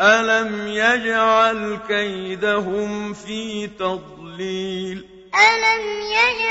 أَلَمْ يَجْعَلْ كَيْدَهُمْ فِي تَضْلِيلٍ أَلَمْ يَجْعَلْ